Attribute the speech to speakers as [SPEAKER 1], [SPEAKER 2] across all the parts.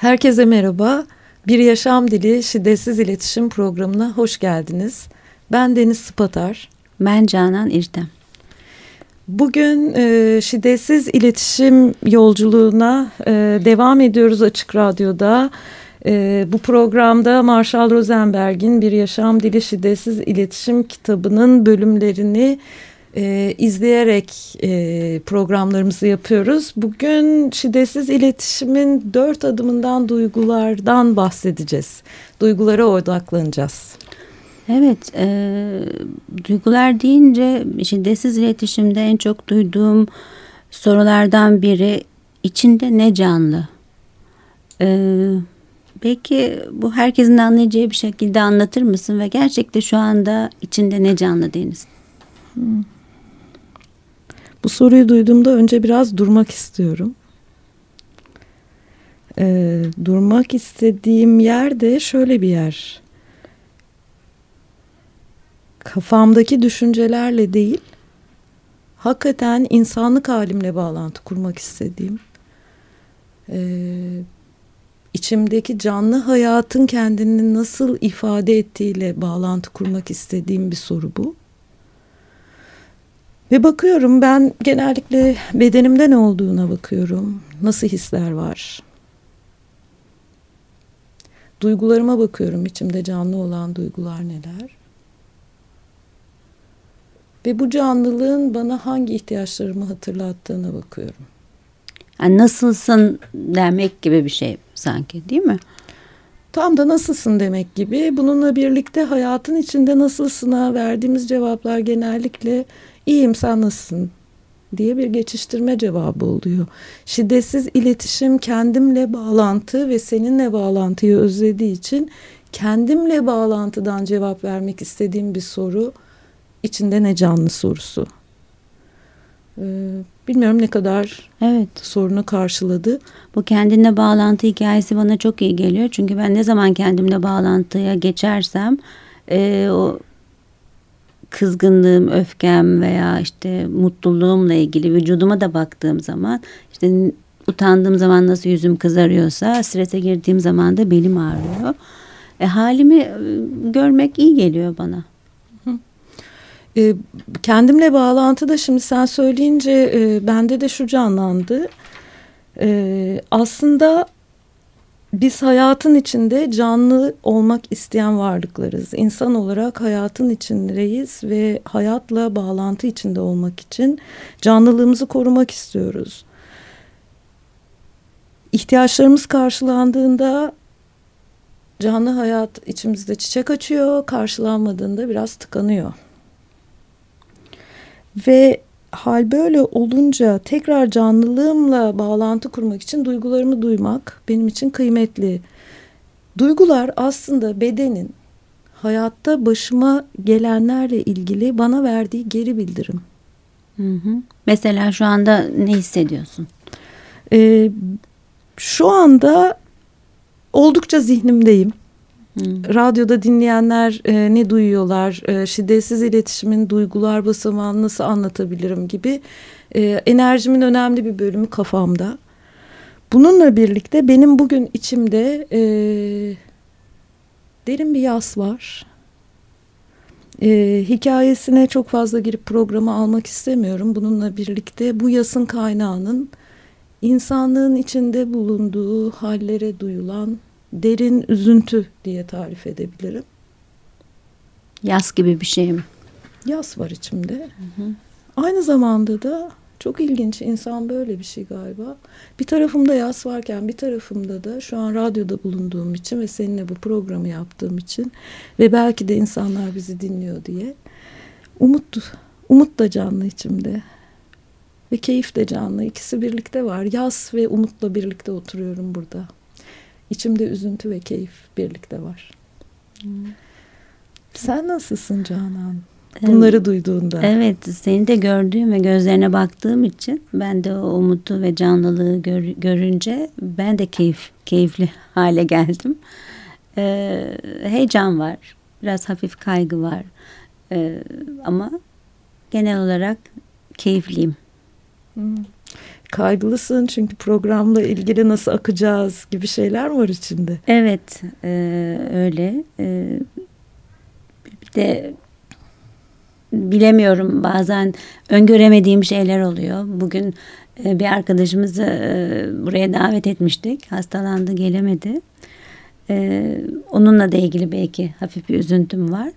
[SPEAKER 1] Herkese merhaba. Bir Yaşam Dili Şiddetsiz İletişim Programı'na hoş geldiniz. Ben Deniz Spatar.
[SPEAKER 2] Ben Canan İrtem.
[SPEAKER 1] Bugün e, şiddetsiz iletişim yolculuğuna e, devam ediyoruz Açık Radyo'da. E, bu programda Marshall Rosenberg'in Bir Yaşam Dili Şiddetsiz İletişim kitabının bölümlerini e, izleyerek e, programlarımızı yapıyoruz. Bugün şiddetsiz iletişimin dört adımından duygulardan bahsedeceğiz. Duygulara odaklanacağız.
[SPEAKER 2] Evet, e, duygular deyince şiddetsiz iletişimde en çok duyduğum sorulardan biri içinde ne canlı? E, belki bu herkesin anlayacağı bir şekilde anlatır mısın ve gerçekte şu anda içinde ne canlı Deniz? Hmm.
[SPEAKER 1] Bu soruyu duyduğumda önce biraz durmak istiyorum. Ee, durmak istediğim yer de şöyle bir yer. Kafamdaki düşüncelerle değil, hakikaten insanlık halimle bağlantı kurmak istediğim, e, içimdeki canlı hayatın kendini nasıl ifade ettiğiyle bağlantı kurmak istediğim bir soru bu. Ve bakıyorum ben genellikle bedenimde ne olduğuna bakıyorum. Nasıl hisler var? Duygularıma bakıyorum. içimde canlı olan duygular neler? Ve bu canlılığın bana hangi ihtiyaçlarımı hatırlattığına bakıyorum.
[SPEAKER 2] Yani nasılsın demek gibi bir şey sanki değil mi?
[SPEAKER 1] Tam da nasılsın demek gibi. Bununla birlikte hayatın içinde nasılsına verdiğimiz cevaplar genellikle iyiyim sen nasılsın diye bir geçiştirme cevabı oluyor. Şiddetsiz iletişim kendimle bağlantı ve seninle bağlantıyı özlediği için kendimle bağlantıdan cevap vermek istediğim bir soru içinde ne canlı sorusu. Ee, bilmiyorum ne kadar evet. sorunu karşıladı.
[SPEAKER 2] Bu kendinle bağlantı hikayesi bana çok iyi geliyor. Çünkü ben ne zaman kendimle bağlantıya geçersem e, o kızgınlığım, öfkem veya işte mutluluğumla ilgili vücuduma da baktığım zaman işte utandığım zaman nasıl yüzüm kızarıyorsa strese girdiğim zaman da belim ağrıyor. E, halimi e, görmek iyi geliyor bana.
[SPEAKER 1] E, kendimle bağlantıda şimdi sen söyleyince e, bende de şu canlandı. E, aslında biz hayatın içinde canlı olmak isteyen varlıklarız. İnsan olarak hayatın içindeyiz ve hayatla bağlantı içinde olmak için canlılığımızı korumak istiyoruz. İhtiyaçlarımız karşılandığında canlı hayat içimizde çiçek açıyor, karşılanmadığında biraz tıkanıyor. Ve hal böyle olunca tekrar canlılığımla bağlantı kurmak için duygularımı duymak benim için kıymetli. Duygular aslında bedenin hayatta başıma gelenlerle ilgili bana verdiği geri bildirim.
[SPEAKER 2] Hı hı. Mesela şu anda ne hissediyorsun?
[SPEAKER 1] Ee, şu anda oldukça zihnimdeyim. Hmm. Radyoda dinleyenler e, ne duyuyorlar, e, şiddetsiz iletişimin duygular basamağını nasıl anlatabilirim gibi e, enerjimin önemli bir bölümü kafamda. Bununla birlikte benim bugün içimde e, derin bir yas var. E, hikayesine çok fazla girip programı almak istemiyorum. Bununla birlikte bu yasın kaynağının insanlığın içinde bulunduğu hallere duyulan derin üzüntü diye tarif edebilirim.
[SPEAKER 2] Yas gibi bir şey mi?
[SPEAKER 1] Yas var içimde. Hı hı. Aynı zamanda da çok ilginç insan böyle bir şey galiba. Bir tarafımda yas varken bir tarafımda da şu an radyoda bulunduğum için ve seninle bu programı yaptığım için ve belki de insanlar bizi dinliyor diye umut umut da canlı içimde ve keyif de canlı ikisi birlikte var. Yas ve umutla birlikte oturuyorum burada. İçimde üzüntü ve keyif birlikte var. Hmm. Sen nasılsın Canan? Bunları evet, duyduğunda.
[SPEAKER 2] Evet, seni de gördüğüm ve gözlerine baktığım için ben de o umutu ve canlılığı gör, görünce ben de keyif keyifli hale geldim. Ee, heyecan var, biraz hafif kaygı var. Ee, ama genel olarak keyifliyim.
[SPEAKER 1] Hmm. Kaygılısın çünkü programla ilgili nasıl akacağız gibi şeyler var içinde?
[SPEAKER 2] Evet e, öyle. E, bir de bilemiyorum bazen öngöremediğim şeyler oluyor. Bugün e, bir arkadaşımızı e, buraya davet etmiştik. Hastalandı gelemedi. E, onunla da ilgili belki hafif bir üzüntüm var.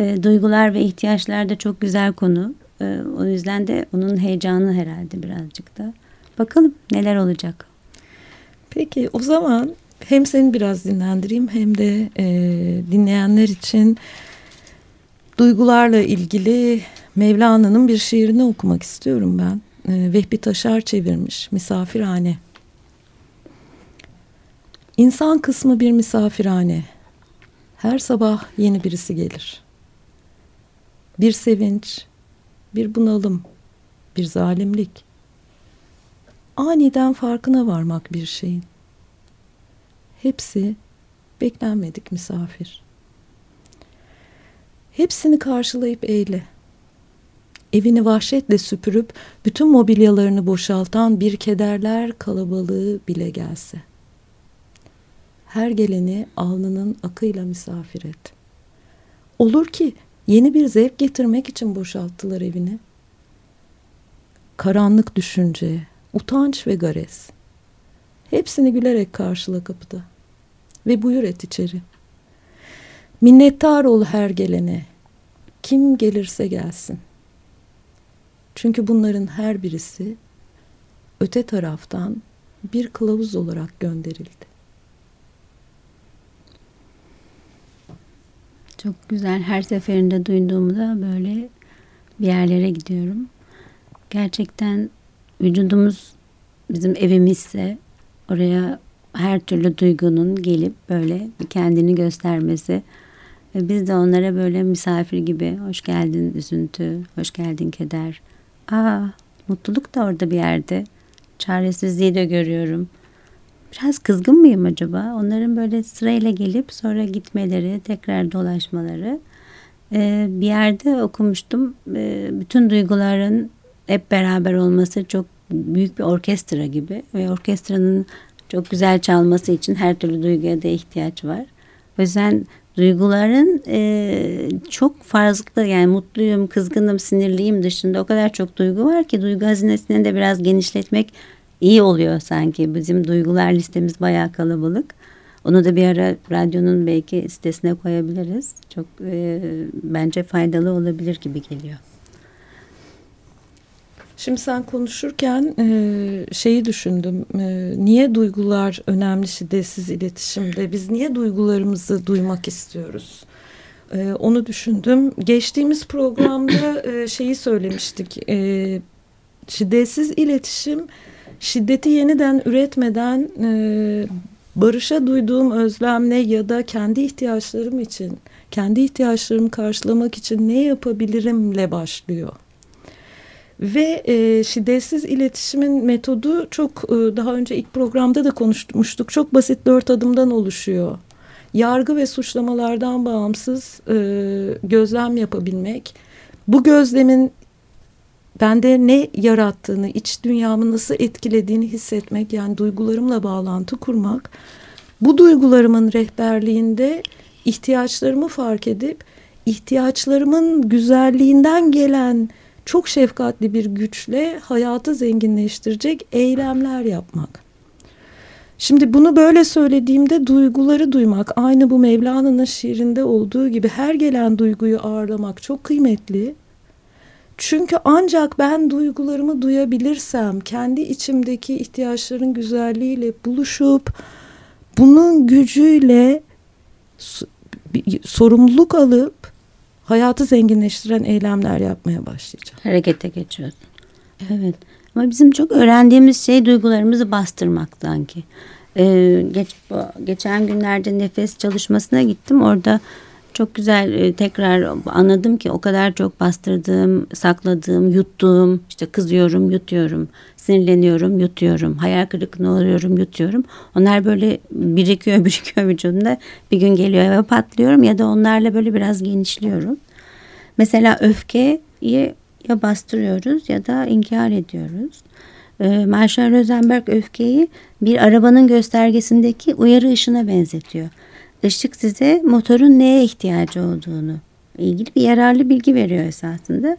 [SPEAKER 2] E, duygular ve ihtiyaçlar da çok güzel konu. E, o yüzden de onun heyecanı herhalde birazcık da. Bakalım neler olacak.
[SPEAKER 1] Peki o zaman hem seni biraz dinlendireyim hem de e, dinleyenler için duygularla ilgili Mevlana'nın bir şiirini okumak istiyorum ben. E, Vehbi Taşar çevirmiş Misafirhane. İnsan kısmı bir misafirhane. Her sabah yeni birisi gelir. Bir sevinç, bir bunalım, bir zalimlik aniden farkına varmak bir şeyin. Hepsi beklenmedik misafir. Hepsini karşılayıp eyle. Evini vahşetle süpürüp bütün mobilyalarını boşaltan bir kederler kalabalığı bile gelse. Her geleni alnının akıyla misafir et. Olur ki yeni bir zevk getirmek için boşalttılar evini. Karanlık düşünce, utanç ve gares. Hepsini gülerek karşıla kapıda ve buyur et içeri. Minnettar ol her gelene, kim gelirse gelsin. Çünkü bunların her birisi öte taraftan bir kılavuz olarak gönderildi.
[SPEAKER 2] Çok güzel. Her seferinde duyduğumda böyle bir yerlere gidiyorum. Gerçekten vücudumuz bizim evimizse oraya her türlü duygunun gelip böyle kendini göstermesi ve biz de onlara böyle misafir gibi hoş geldin üzüntü, hoş geldin keder. Aa mutluluk da orada bir yerde. Çaresizliği de görüyorum. Biraz kızgın mıyım acaba? Onların böyle sırayla gelip sonra gitmeleri, tekrar dolaşmaları. Ee, bir yerde okumuştum. Ee, bütün duyguların hep beraber olması çok büyük bir orkestra gibi ve orkestranın çok güzel çalması için her türlü duyguya da ihtiyaç var. O yüzden duyguların e, çok fazla yani mutluyum, kızgınım, sinirliyim dışında o kadar çok duygu var ki duygu hazinesini de biraz genişletmek iyi oluyor sanki. Bizim duygular listemiz bayağı kalabalık. Onu da bir ara radyonun belki sitesine koyabiliriz. Çok e, bence faydalı olabilir gibi geliyor.
[SPEAKER 1] Şimdi sen konuşurken e, şeyi düşündüm. E, niye duygular önemli şiddetsiz iletişimde? Biz niye duygularımızı duymak istiyoruz? E, onu düşündüm. Geçtiğimiz programda e, şeyi söylemiştik. E, şiddetsiz iletişim şiddeti yeniden üretmeden e, barışa duyduğum özlemle ya da kendi ihtiyaçlarım için, kendi ihtiyaçlarımı karşılamak için ne yapabilirimle başlıyor. Ve e, şiddetsiz iletişimin metodu çok e, daha önce ilk programda da konuşmuştuk. Çok basit dört adımdan oluşuyor. Yargı ve suçlamalardan bağımsız e, gözlem yapabilmek. Bu gözlemin bende ne yarattığını, iç dünyamı nasıl etkilediğini hissetmek yani duygularımla bağlantı kurmak. Bu duygularımın rehberliğinde ihtiyaçlarımı fark edip ihtiyaçlarımın güzelliğinden gelen çok şefkatli bir güçle hayatı zenginleştirecek eylemler yapmak. Şimdi bunu böyle söylediğimde duyguları duymak, aynı bu Mevlana'nın şiirinde olduğu gibi her gelen duyguyu ağırlamak çok kıymetli. Çünkü ancak ben duygularımı duyabilirsem, kendi içimdeki ihtiyaçların güzelliğiyle buluşup bunun gücüyle sorumluluk alıp hayatı zenginleştiren eylemler yapmaya başlayacağım.
[SPEAKER 2] Harekete geçiyorsun. Evet. Ama bizim çok öğrendiğimiz şey duygularımızı bastırmak sanki. Ee, geç, geçen günlerde nefes çalışmasına gittim. Orada çok güzel e, tekrar anladım ki o kadar çok bastırdığım, sakladığım, yuttuğum, işte kızıyorum, yutuyorum, sinirleniyorum, yutuyorum, hayal kırıklığına uğruyorum, yutuyorum. Onlar böyle birikiyor, birikiyor vücudumda. Bir gün geliyor ve patlıyorum ya da onlarla böyle biraz genişliyorum. Mesela öfkeyi ya bastırıyoruz ya da inkar ediyoruz. E, Marshall Rosenberg öfkeyi bir arabanın göstergesindeki uyarı ışığına benzetiyor. Işık size motorun neye ihtiyacı olduğunu ilgili bir yararlı bilgi veriyor esasında.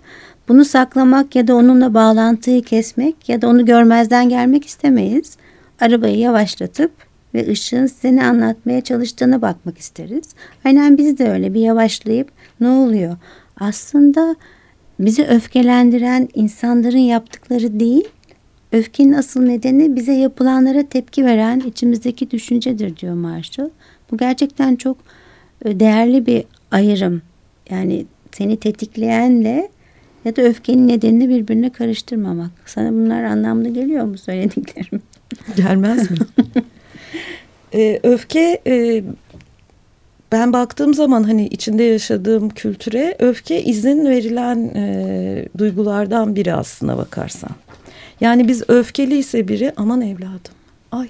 [SPEAKER 2] Bunu saklamak ya da onunla bağlantıyı kesmek ya da onu görmezden gelmek istemeyiz. Arabayı yavaşlatıp ve ışığın size ne anlatmaya çalıştığına bakmak isteriz. Aynen biz de öyle bir yavaşlayıp ne oluyor? Aslında bizi öfkelendiren insanların yaptıkları değil, öfkenin asıl nedeni bize yapılanlara tepki veren içimizdeki düşüncedir diyor Marshall. Bu gerçekten çok e, değerli bir ayrım. Yani seni tetikleyenle ya da öfkenin nedenini birbirine karıştırmamak. Sana bunlar anlamlı geliyor mu söylediklerim?
[SPEAKER 1] Gelmez mi? ee, öfke e, ben baktığım zaman hani içinde yaşadığım kültüre öfke izin verilen e, duygulardan biri aslına bakarsan. Yani biz öfkeliyse biri aman evladım ay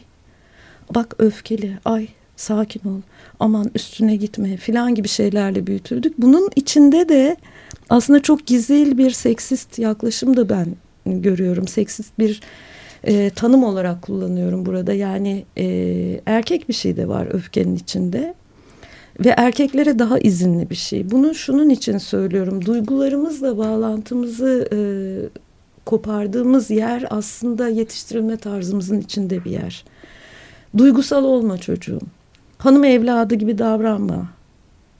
[SPEAKER 1] bak öfkeli ay sakin ol aman üstüne gitme filan gibi şeylerle büyütüldük. Bunun içinde de aslında çok gizli bir seksist yaklaşım da ben görüyorum. Seksist bir e, tanım olarak kullanıyorum burada. Yani e, erkek bir şey de var öfkenin içinde. Ve erkeklere daha izinli bir şey. Bunu şunun için söylüyorum. Duygularımızla bağlantımızı e, kopardığımız yer aslında yetiştirilme tarzımızın içinde bir yer. Duygusal olma çocuğum. Hanım evladı gibi davranma.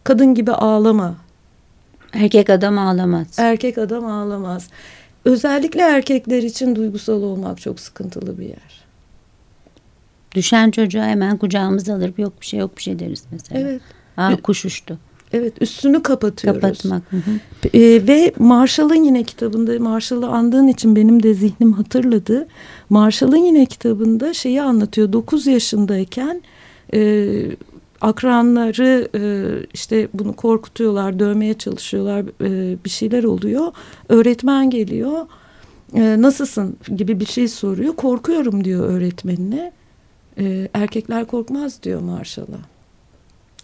[SPEAKER 1] Kadın gibi ağlama.
[SPEAKER 2] Erkek adam ağlamaz.
[SPEAKER 1] Erkek adam ağlamaz. Özellikle erkekler için duygusal olmak çok sıkıntılı bir yer.
[SPEAKER 2] Düşen çocuğa hemen kucağımıza alır. Yok bir şey yok bir şey deriz mesela.
[SPEAKER 1] Evet.
[SPEAKER 2] Aa kuş uçtu.
[SPEAKER 1] Evet üstünü kapatıyoruz.
[SPEAKER 2] Kapatmak. Hı hı.
[SPEAKER 1] E, ve Marshall'ın yine kitabında Marshall'ı andığın için benim de zihnim hatırladı. Marshall'ın yine kitabında şeyi anlatıyor. 9 yaşındayken e, akranları e, işte bunu korkutuyorlar, dövmeye çalışıyorlar, e, bir şeyler oluyor. Öğretmen geliyor, e, nasılsın gibi bir şey soruyor. Korkuyorum diyor öğretmenine. E, erkekler korkmaz diyor Marshall'a.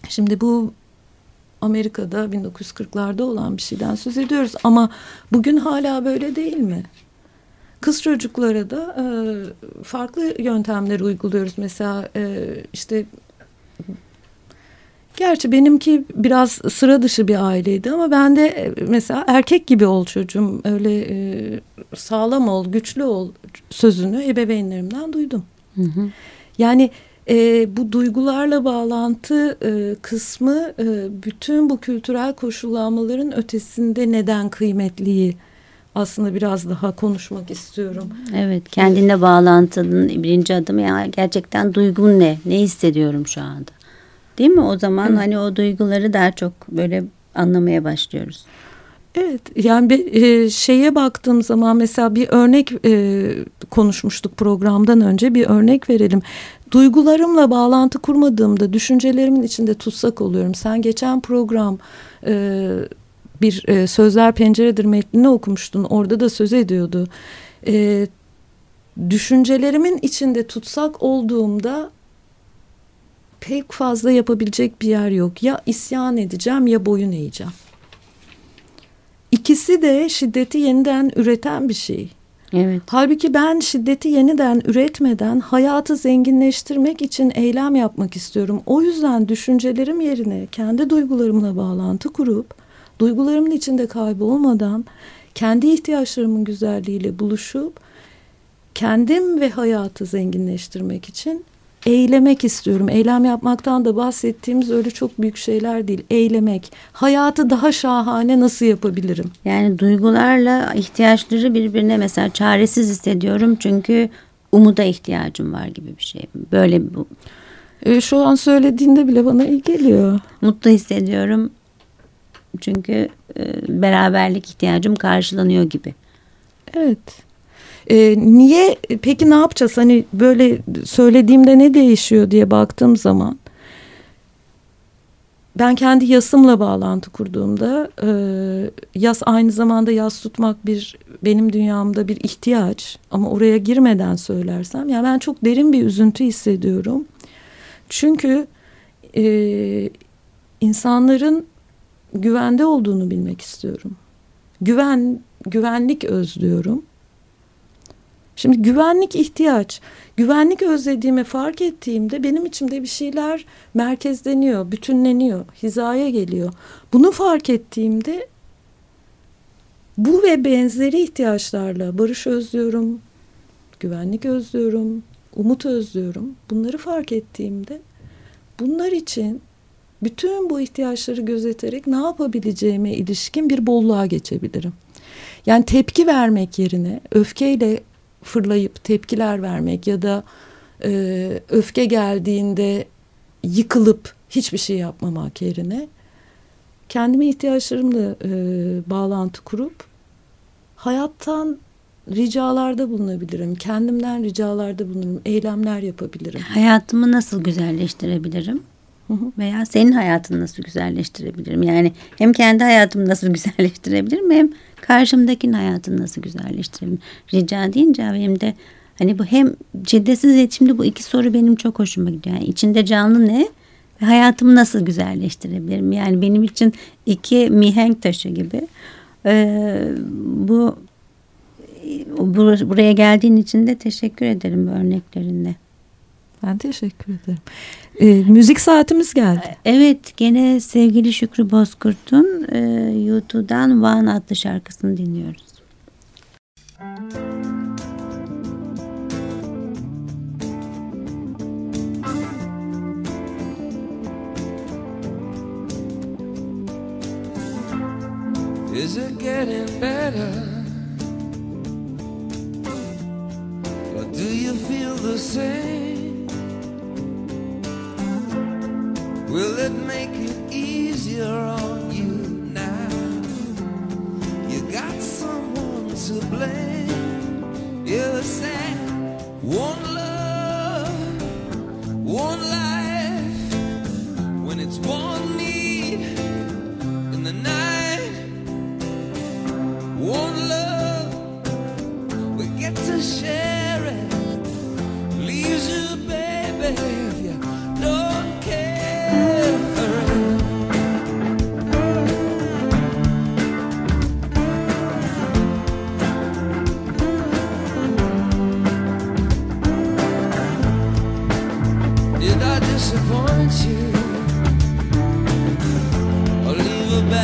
[SPEAKER 1] Şimdi bu Amerika'da 1940'larda olan bir şeyden söz ediyoruz ama bugün hala böyle değil mi? Kız çocuklara da e, farklı yöntemler uyguluyoruz. Mesela e, işte Gerçi benimki biraz sıra dışı bir aileydi ama ben de e, mesela erkek gibi ol çocuğum öyle e, sağlam ol, güçlü ol sözünü ebeveynlerimden duydum. Hı hı. Yani e, bu duygularla bağlantı e, kısmı e, bütün bu kültürel koşullanmaların ötesinde neden kıymetliyi aslında biraz daha konuşmak istiyorum.
[SPEAKER 2] Evet kendine bağlantının birinci adımı yani gerçekten duygun ne? Ne hissediyorum şu anda? Değil mi? O zaman evet. hani o duyguları daha çok böyle anlamaya başlıyoruz.
[SPEAKER 1] Evet yani bir e, şeye baktığım zaman mesela bir örnek e, konuşmuştuk programdan önce bir örnek verelim. Duygularımla bağlantı kurmadığımda düşüncelerimin içinde tutsak oluyorum. Sen geçen program e, bir e, Sözler Penceredir metnini okumuştun. Orada da söz ediyordu. E, düşüncelerimin içinde tutsak olduğumda pek fazla yapabilecek bir yer yok. Ya isyan edeceğim ya boyun eğeceğim. İkisi de şiddeti yeniden üreten bir şey.
[SPEAKER 2] Evet.
[SPEAKER 1] Halbuki ben şiddeti yeniden üretmeden hayatı zenginleştirmek için eylem yapmak istiyorum. O yüzden düşüncelerim yerine kendi duygularımla bağlantı kurup duygularımın içinde kaybolmadan kendi ihtiyaçlarımın güzelliğiyle buluşup kendim ve hayatı zenginleştirmek için eylemek istiyorum. Eylem yapmaktan da bahsettiğimiz öyle çok büyük şeyler değil. Eylemek. Hayatı daha şahane nasıl yapabilirim?
[SPEAKER 2] Yani duygularla ihtiyaçları birbirine mesela çaresiz hissediyorum çünkü umuda ihtiyacım var gibi bir şey. Böyle bu.
[SPEAKER 1] E, şu an söylediğinde bile bana iyi geliyor.
[SPEAKER 2] Mutlu hissediyorum çünkü e, beraberlik ihtiyacım karşılanıyor gibi.
[SPEAKER 1] Evet. E, niye peki ne yapacağız? Hani böyle söylediğimde ne değişiyor diye baktığım zaman ben kendi yasımla bağlantı kurduğumda e, yas aynı zamanda yas tutmak bir benim dünyamda bir ihtiyaç ama oraya girmeden söylersem yani ben çok derin bir üzüntü hissediyorum. Çünkü e, insanların güvende olduğunu bilmek istiyorum. Güven güvenlik özlüyorum. Şimdi güvenlik ihtiyaç. Güvenlik özlediğimi fark ettiğimde benim içimde bir şeyler merkezleniyor, bütünleniyor, hizaya geliyor. Bunu fark ettiğimde bu ve benzeri ihtiyaçlarla barış özlüyorum, güvenlik özlüyorum, umut özlüyorum. Bunları fark ettiğimde bunlar için bütün bu ihtiyaçları gözeterek ne yapabileceğime ilişkin bir bolluğa geçebilirim. Yani tepki vermek yerine öfkeyle fırlayıp tepkiler vermek ya da e, öfke geldiğinde yıkılıp hiçbir şey yapmamak yerine kendime ihtiyaçlarımla e, bağlantı kurup hayattan ricalarda bulunabilirim. Kendimden ricalarda bulunurum. Eylemler yapabilirim.
[SPEAKER 3] Hayatımı nasıl güzelleştirebilirim? Veya senin hayatını nasıl güzelleştirebilirim? Yani hem kendi hayatımı nasıl güzelleştirebilirim hem karşımdakinin hayatını nasıl güzelleştirebilirim? Rica deyince benim de hani bu hem şiddetsiz iletişimde bu iki soru benim çok hoşuma gidiyor. Yani içinde canlı ne ve hayatımı nasıl güzelleştirebilirim? Yani benim için iki mihenk taşı gibi. Ee, bu buraya geldiğin için de teşekkür ederim bu örneklerinle.
[SPEAKER 1] Ben teşekkür ederim. E, müzik saatimiz geldi.
[SPEAKER 3] Evet gene sevgili Şükrü Bozkurt'un e, YouTube'dan Van adlı şarkısını dinliyoruz. Is it getting better? Or do you feel the same? Will it make it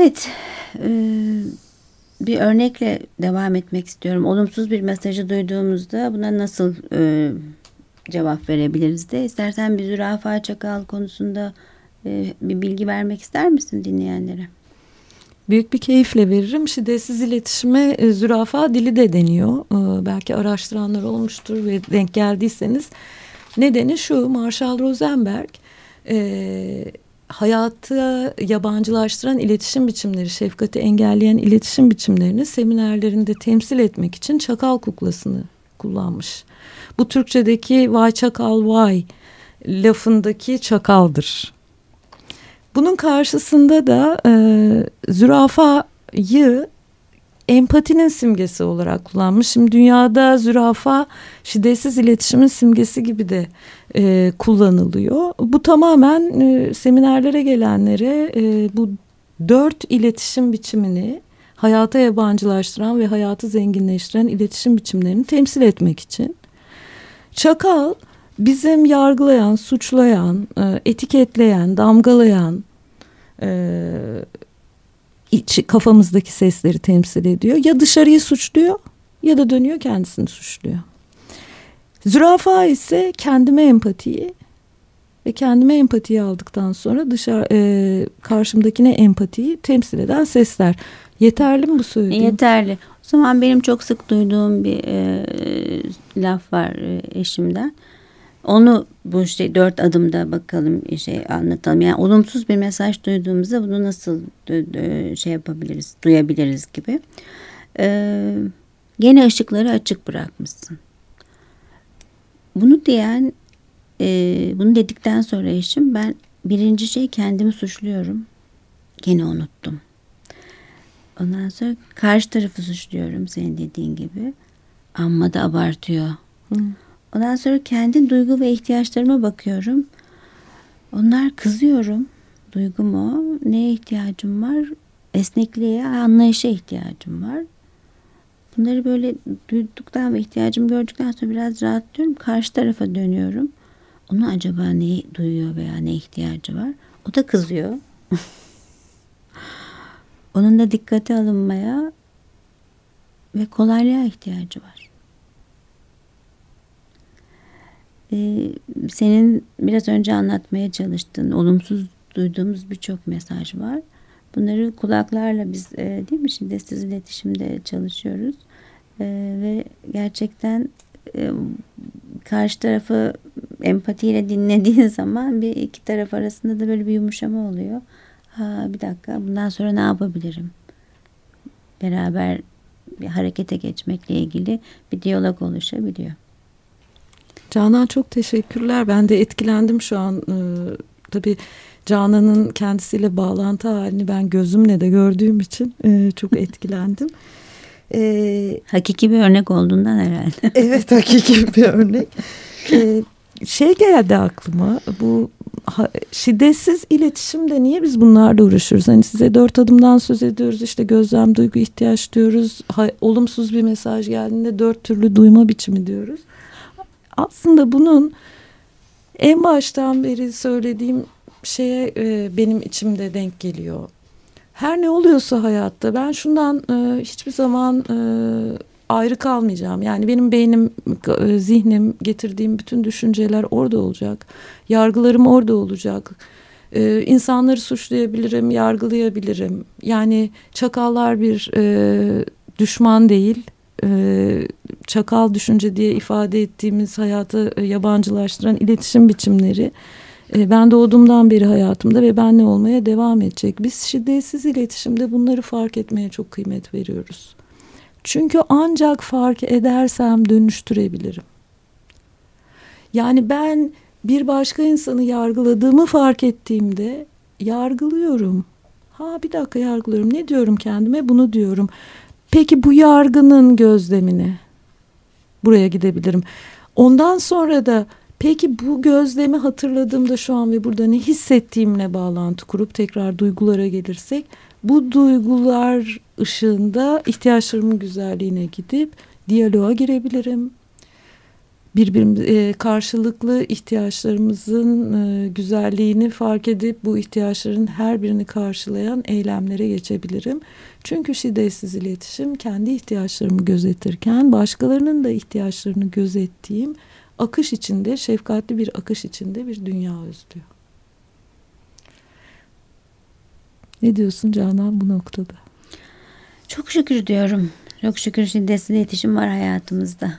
[SPEAKER 3] Evet, e, bir örnekle devam etmek istiyorum. Olumsuz bir mesajı duyduğumuzda buna nasıl e, cevap verebiliriz de. İstersen bir zürafa çakal konusunda e, bir bilgi vermek ister misin dinleyenlere?
[SPEAKER 1] Büyük bir keyifle veririm. Şiddetsiz iletişime zürafa dili de deniyor. Belki araştıranlar olmuştur ve denk geldiyseniz. Nedeni şu Marshall Rosenberg hayatı yabancılaştıran iletişim biçimleri, şefkati engelleyen iletişim biçimlerini seminerlerinde temsil etmek için çakal kuklasını kullanmış. Bu Türkçedeki vay çakal vay lafındaki çakaldır. Bunun karşısında da e, zürafayı empatinin simgesi olarak kullanmış. Şimdi dünyada zürafa şiddetsiz iletişimin simgesi gibi de e, kullanılıyor. Bu tamamen e, seminerlere gelenlere e, bu dört iletişim biçimini hayata yabancılaştıran ve hayatı zenginleştiren iletişim biçimlerini temsil etmek için. Çakal bizim yargılayan, suçlayan, e, etiketleyen, damgalayan e, iç, kafamızdaki sesleri temsil ediyor. Ya dışarıyı suçluyor ya da dönüyor kendisini suçluyor. Zürafa ise kendime empatiyi ve kendime empatiyi aldıktan sonra dışarı e, karşımdakine empatiyi temsil eden sesler. Yeterli mi bu söylediğim?
[SPEAKER 2] Yeterli. O zaman benim çok sık duyduğum bir e, laf var e, eşimden. Onu bu işte dört adımda bakalım şey anlatalım. Yani olumsuz bir mesaj duyduğumuzda bunu nasıl şey yapabiliriz, duyabiliriz gibi. Ee, gene ışıkları açık bırakmışsın. Bunu diyen, e, bunu dedikten sonra eşim ben birinci şey kendimi suçluyorum. Gene unuttum. Ondan sonra karşı tarafı suçluyorum senin dediğin gibi. Amma da abartıyor. Hı. Ondan sonra kendi duygu ve ihtiyaçlarıma bakıyorum. Onlar kızıyorum. Duygum o. Neye ihtiyacım var? Esnekliğe, anlayışa ihtiyacım var. Bunları böyle duyduktan ve ihtiyacımı gördükten sonra biraz rahatlıyorum. Karşı tarafa dönüyorum. Onu acaba ne duyuyor veya ne ihtiyacı var? O da kızıyor. Onun da dikkate alınmaya ve kolaylığa ihtiyacı var. Ee, senin biraz önce anlatmaya çalıştığın olumsuz duyduğumuz birçok mesaj var. Bunları kulaklarla biz e, değil mi şiddetsiz iletişimde çalışıyoruz e, ve gerçekten e, karşı tarafı empatiyle dinlediğin zaman bir iki taraf arasında da böyle bir yumuşama oluyor. Ha bir dakika bundan sonra ne yapabilirim? Beraber bir harekete geçmekle ilgili bir diyalog oluşabiliyor.
[SPEAKER 1] Canan çok teşekkürler. Ben de etkilendim şu an. Ee, tabii Canan'ın kendisiyle bağlantı halini ben gözümle de gördüğüm için e, çok etkilendim.
[SPEAKER 2] Ee, hakiki bir örnek olduğundan herhalde.
[SPEAKER 1] evet hakiki bir örnek. Ee, şey geldi aklıma bu şiddetsiz iletişimde niye biz bunlarla uğraşıyoruz? Hani size dört adımdan söz ediyoruz işte gözlem, duygu, ihtiyaç diyoruz. Ha, olumsuz bir mesaj geldiğinde dört türlü duyma biçimi diyoruz aslında bunun en baştan beri söylediğim şeye e, benim içimde denk geliyor. Her ne oluyorsa hayatta ben şundan e, hiçbir zaman e, ayrı kalmayacağım. Yani benim beynim, e, zihnim, getirdiğim bütün düşünceler orada olacak. Yargılarım orada olacak. E, insanları suçlayabilirim, yargılayabilirim. Yani çakallar bir e, düşman değil e, çakal düşünce diye ifade ettiğimiz hayatı e, yabancılaştıran iletişim biçimleri e, ben doğduğumdan beri hayatımda ve benle olmaya devam edecek. Biz şiddetsiz iletişimde bunları fark etmeye çok kıymet veriyoruz. Çünkü ancak fark edersem dönüştürebilirim. Yani ben bir başka insanı yargıladığımı fark ettiğimde yargılıyorum. Ha bir dakika yargılıyorum. Ne diyorum kendime? Bunu diyorum. Peki bu yargının gözlemine buraya gidebilirim. Ondan sonra da peki bu gözlemi hatırladığımda şu an ve burada ne hissettiğimle bağlantı kurup tekrar duygulara gelirsek bu duygular ışığında ihtiyaçlarımın güzelliğine gidip diyaloğa girebilirim birbirimiz e, karşılıklı ihtiyaçlarımızın e, güzelliğini fark edip bu ihtiyaçların her birini karşılayan eylemlere geçebilirim. Çünkü şiddetsiz iletişim kendi ihtiyaçlarımı gözetirken başkalarının da ihtiyaçlarını gözettiğim akış içinde, şefkatli bir akış içinde bir dünya özlüyor. Ne diyorsun Canan bu noktada?
[SPEAKER 2] Çok şükür diyorum. Çok şükür şiddetsiz iletişim var hayatımızda.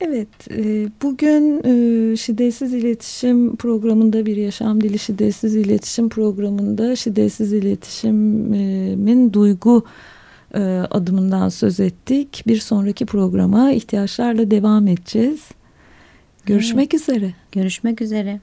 [SPEAKER 1] Evet, e, bugün e, şiddetsiz iletişim programında bir yaşam dili şiddetsiz iletişim programında şiddetsiz iletişimin duygu e, adımından söz ettik. Bir sonraki programa ihtiyaçlarla devam edeceğiz. Görüşmek evet. üzere.
[SPEAKER 2] Görüşmek üzere.